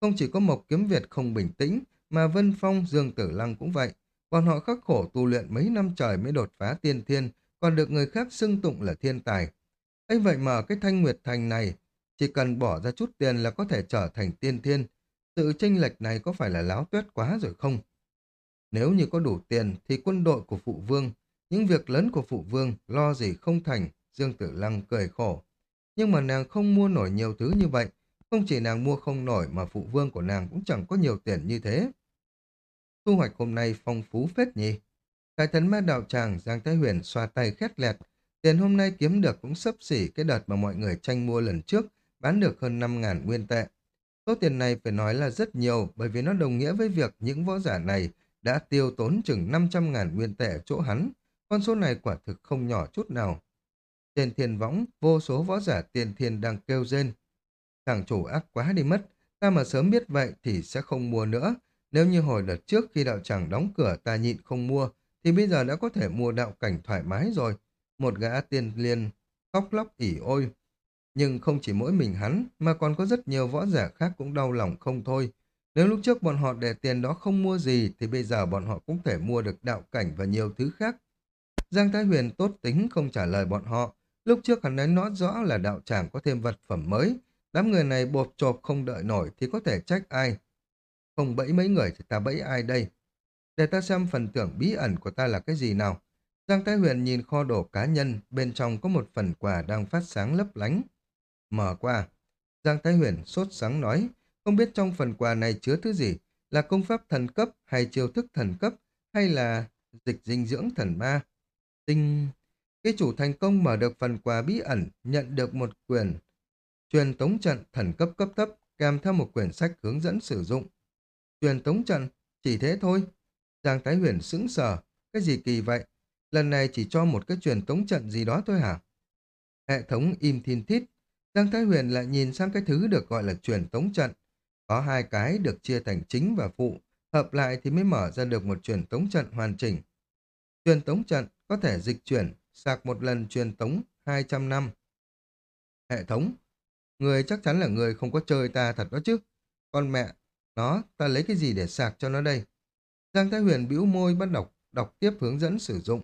Không chỉ có Mộc Kiếm Việt không bình tĩnh, mà Vân Phong, Dương Tử Lăng cũng vậy. Bọn họ khắc khổ tu luyện mấy năm trời mới đột phá tiên thiên, còn được người khác xưng tụng là thiên tài. ấy vậy mà cái Thanh Nguyệt Thành này, chỉ cần bỏ ra chút tiền là có thể trở thành tiên thiên. Sự tranh lệch này có phải là láo tuyết quá rồi không? Nếu như có đủ tiền thì quân đội của phụ vương những việc lớn của phụ vương lo gì không thành, Dương Tử Lăng cười khổ. Nhưng mà nàng không mua nổi nhiều thứ như vậy, không chỉ nàng mua không nổi mà phụ vương của nàng cũng chẳng có nhiều tiền như thế. Thu hoạch hôm nay phong phú phết nhỉ. Cái thần ma đạo tràng Giang Thái Huyền xoa tay khét lẹt. Tiền hôm nay kiếm được cũng sấp xỉ cái đợt mà mọi người tranh mua lần trước, bán được hơn 5.000 nguyên tệ. Số tiền này phải nói là rất nhiều bởi vì nó đồng nghĩa với việc những võ giả này đã tiêu tốn chừng 500.000 nguyên tệ chỗ hắn, con số này quả thực không nhỏ chút nào. Trên thiên võng, vô số võ giả tiền thiên đang kêu rên. Thằng chủ ác quá đi mất, ta mà sớm biết vậy thì sẽ không mua nữa. Nếu như hồi đợt trước khi đạo tràng đóng cửa ta nhịn không mua, thì bây giờ đã có thể mua đạo cảnh thoải mái rồi. Một gã tiên liên khóc lóc ỉ ôi. Nhưng không chỉ mỗi mình hắn, mà còn có rất nhiều võ giả khác cũng đau lòng không thôi. Nếu lúc trước bọn họ để tiền đó không mua gì, thì bây giờ bọn họ cũng thể mua được đạo cảnh và nhiều thứ khác. Giang Thái Huyền tốt tính không trả lời bọn họ. Lúc trước hắn nói nói rõ là đạo tràng có thêm vật phẩm mới. Đám người này bộp chộp không đợi nổi thì có thể trách ai. Không bẫy mấy người thì ta bẫy ai đây? Để ta xem phần tưởng bí ẩn của ta là cái gì nào. Giang Thái Huyền nhìn kho đồ cá nhân, bên trong có một phần quà đang phát sáng lấp lánh. Mở qua. Giang Thái Huyền sốt sáng nói, không biết trong phần quà này chứa thứ gì, là công pháp thần cấp hay chiêu thức thần cấp hay là dịch dinh dưỡng thần ma. Tinh... Cái chủ thành công mở được phần quà bí ẩn, nhận được một quyền truyền tống trận thần cấp cấp thấp kèm theo một quyển sách hướng dẫn sử dụng. Truyền tống trận, chỉ thế thôi. Giang Thái Huyền sững sờ, cái gì kỳ vậy? Lần này chỉ cho một cái truyền tống trận gì đó thôi hả? Hệ thống im thiên thít, Giang Thái Huyền lại nhìn sang cái thứ được gọi là truyền tống trận. Có hai cái được chia thành chính và phụ, hợp lại thì mới mở ra được một truyền tống trận hoàn chỉnh. Truyền tống trận có thể dịch chuyển, sạc một lần truyền tống 200 năm. Hệ thống, người chắc chắn là người không có chơi ta thật đó chứ. Con mẹ, nó, ta lấy cái gì để sạc cho nó đây? Giang Thái Huyền bĩu môi bắt đọc, đọc tiếp hướng dẫn sử dụng.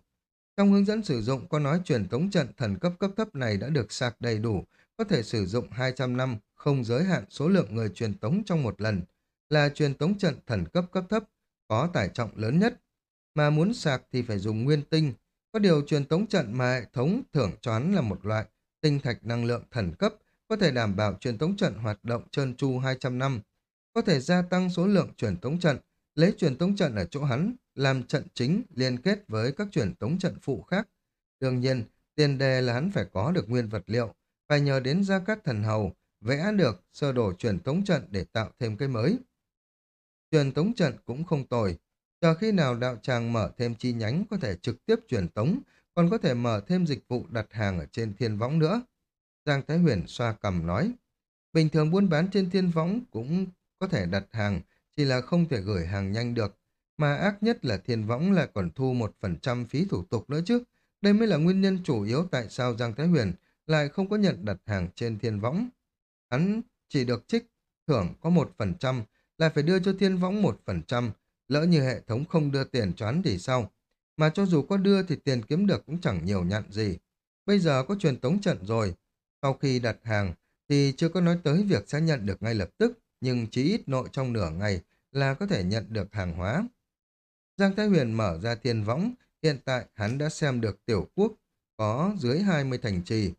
Trong hướng dẫn sử dụng có nói truyền tống trận thần cấp cấp thấp này đã được sạc đầy đủ, có thể sử dụng 200 năm, không giới hạn số lượng người truyền tống trong một lần, là truyền tống trận thần cấp cấp thấp, có tải trọng lớn nhất. Mà muốn sạc thì phải dùng nguyên tinh, có điều truyền tống trận mà hệ thống thưởng choán là một loại tinh thạch năng lượng thần cấp, có thể đảm bảo truyền tống trận hoạt động trơn tru 200 năm, có thể gia tăng số lượng truyền tống trận, lấy truyền tống trận ở chỗ hắn, làm trận chính liên kết với các truyền tống trận phụ khác. Đương nhiên, tiền đề là hắn phải có được nguyên vật liệu, phải nhờ đến Gia Cát Thần Hầu, vẽ được sơ đồ truyền tống trận để tạo thêm cái mới. Truyền tống trận cũng không tồi, Chờ khi nào đạo tràng mở thêm chi nhánh có thể trực tiếp truyền tống, còn có thể mở thêm dịch vụ đặt hàng ở trên thiên võng nữa. Giang Thái Huyền xoa cầm nói, bình thường buôn bán trên thiên võng cũng có thể đặt hàng, chỉ là không thể gửi hàng nhanh được. Mà ác nhất là thiên võng lại còn thu một phần trăm phí thủ tục nữa chứ. Đây mới là nguyên nhân chủ yếu tại sao Giang Thái Huyền lại không có nhận đặt hàng trên thiên võng. Hắn chỉ được trích thưởng có một phần trăm, lại phải đưa cho thiên võng một phần trăm, Lỡ như hệ thống không đưa tiền cho hắn thì sao? Mà cho dù có đưa thì tiền kiếm được cũng chẳng nhiều nhận gì. Bây giờ có truyền tống trận rồi. Sau khi đặt hàng thì chưa có nói tới việc sẽ nhận được ngay lập tức, nhưng chỉ ít nội trong nửa ngày là có thể nhận được hàng hóa. Giang Thái Huyền mở ra thiên võng, hiện tại hắn đã xem được tiểu quốc có dưới 20 thành trì.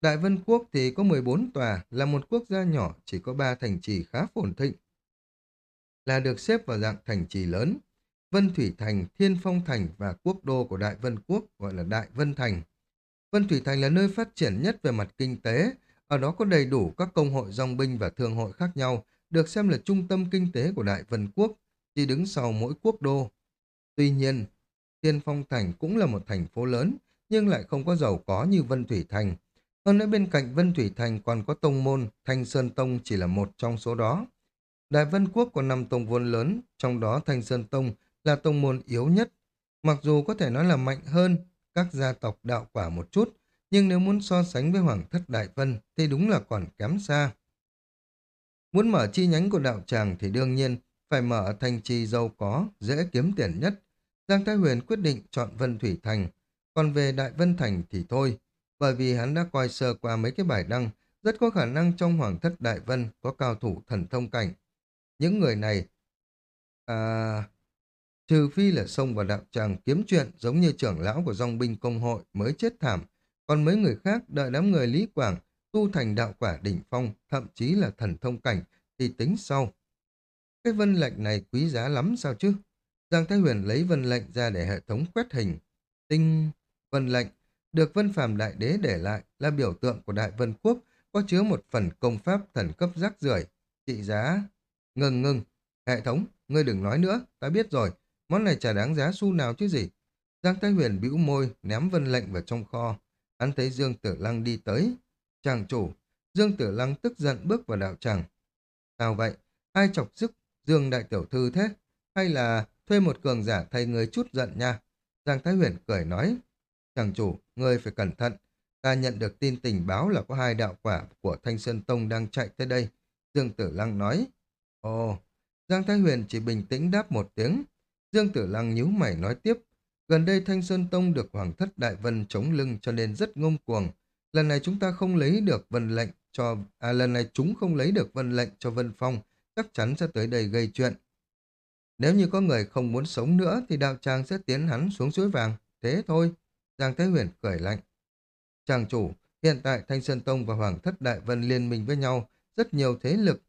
Đại Vân Quốc thì có 14 tòa, là một quốc gia nhỏ chỉ có 3 thành trì khá phồn thịnh. Là được xếp vào dạng thành trì lớn. Vân Thủy Thành, Thiên Phong Thành và quốc đô của Đại Vân Quốc gọi là Đại Vân Thành. Vân Thủy Thành là nơi phát triển nhất về mặt kinh tế, ở đó có đầy đủ các công hội dòng binh và thương hội khác nhau, được xem là trung tâm kinh tế của Đại Vân Quốc, chỉ đứng sau mỗi quốc đô. Tuy nhiên, Thiên Phong Thành cũng là một thành phố lớn, nhưng lại không có giàu có như Vân Thủy Thành. Hơn nữa bên cạnh Vân Thủy Thành còn có tông môn, Thanh Sơn Tông chỉ là một trong số đó. Đại Vân Quốc có năm tông môn lớn, trong đó Thanh Sơn Tông là tông môn yếu nhất. Mặc dù có thể nói là mạnh hơn các gia tộc đạo quả một chút, nhưng nếu muốn so sánh với Hoàng thất Đại Vân thì đúng là còn kém xa. Muốn mở chi nhánh của đạo tràng thì đương nhiên phải mở thành trì giàu có, dễ kiếm tiền nhất. Giang Thái Huyền quyết định chọn Vân Thủy Thành, còn về Đại Vân Thành thì thôi, bởi vì hắn đã coi sơ qua mấy cái bài đăng, rất có khả năng trong Hoàng thất Đại Vân có cao thủ thần thông cảnh. Những người này, à, trừ phi là xông vào đạo tràng kiếm chuyện giống như trưởng lão của dòng binh công hội mới chết thảm, còn mấy người khác đợi đám người Lý Quảng tu thành đạo quả đỉnh phong, thậm chí là thần thông cảnh, thì tính sau. Cái vân lệnh này quý giá lắm sao chứ? Giang Thái Huyền lấy vân lệnh ra để hệ thống quét hình. Tinh vân lệnh được vân phàm đại đế để lại là biểu tượng của đại vân quốc có chứa một phần công pháp thần cấp rác rưởi trị giá ngừng ngừng. Hệ thống, ngươi đừng nói nữa, ta biết rồi. Món này chả đáng giá xu nào chứ gì. Giang thái huyền bĩu môi, ném vân lệnh vào trong kho. Hắn thấy dương tử lăng đi tới. Chàng chủ, dương tử lăng tức giận bước vào đạo tràng. Sao vậy? Ai chọc sức dương đại tiểu thư thế? Hay là thuê một cường giả thay người chút giận nha? Giang thái huyền cười nói. Chàng chủ, ngươi phải cẩn thận. Ta nhận được tin tình báo là có hai đạo quả của Thanh Sơn Tông đang chạy tới đây. Dương Tử Lăng nói. Ồ, Giang Thái Huyền chỉ bình tĩnh đáp một tiếng. Dương Tử Lăng nhíu mày nói tiếp. Gần đây Thanh Sơn Tông được Hoàng thất Đại Vân chống lưng cho nên rất ngông cuồng. Lần này chúng ta không lấy được vân lệnh cho... À lần này chúng không lấy được vân lệnh cho Vân Phong. Chắc chắn sẽ tới đây gây chuyện. Nếu như có người không muốn sống nữa thì đạo tràng sẽ tiến hắn xuống suối vàng. Thế thôi. Giang Thái Huyền cười lạnh. Tràng chủ, hiện tại Thanh Sơn Tông và Hoàng thất Đại Vân liên minh với nhau, rất nhiều thế lực.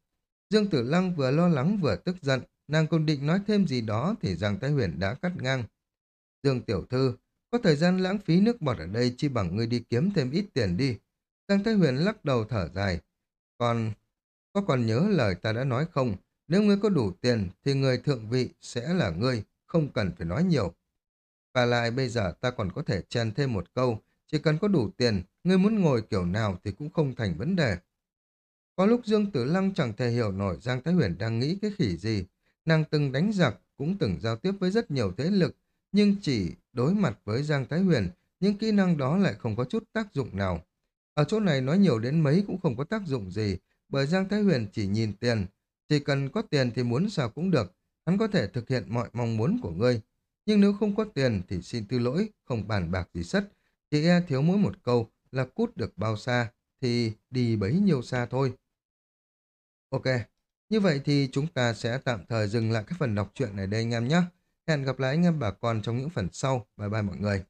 Dương Tử Lăng vừa lo lắng vừa tức giận, nàng còn định nói thêm gì đó thì Giang Thái Huyền đã cắt ngang. Dương Tiểu Thư, có thời gian lãng phí nước bọt ở đây chi bằng ngươi đi kiếm thêm ít tiền đi. Giang Thái Huyền lắc đầu thở dài. Còn, có còn nhớ lời ta đã nói không? Nếu ngươi có đủ tiền thì người thượng vị sẽ là ngươi, không cần phải nói nhiều. Và lại bây giờ ta còn có thể chen thêm một câu, chỉ cần có đủ tiền, ngươi muốn ngồi kiểu nào thì cũng không thành vấn đề. Có lúc Dương Tử Lăng chẳng thể hiểu nổi Giang Thái Huyền đang nghĩ cái khỉ gì. Nàng từng đánh giặc, cũng từng giao tiếp với rất nhiều thế lực, nhưng chỉ đối mặt với Giang Thái Huyền, những kỹ năng đó lại không có chút tác dụng nào. Ở chỗ này nói nhiều đến mấy cũng không có tác dụng gì, bởi Giang Thái Huyền chỉ nhìn tiền. Chỉ cần có tiền thì muốn sao cũng được, hắn có thể thực hiện mọi mong muốn của ngươi. Nhưng nếu không có tiền thì xin tư lỗi, không bàn bạc gì sất. Chỉ e thiếu mỗi một câu là cút được bao xa thì đi bấy nhiêu xa thôi. Ok, như vậy thì chúng ta sẽ tạm thời dừng lại các phần đọc truyện này đây anh em nhé. Hẹn gặp lại anh em bà con trong những phần sau. Bye bye mọi người.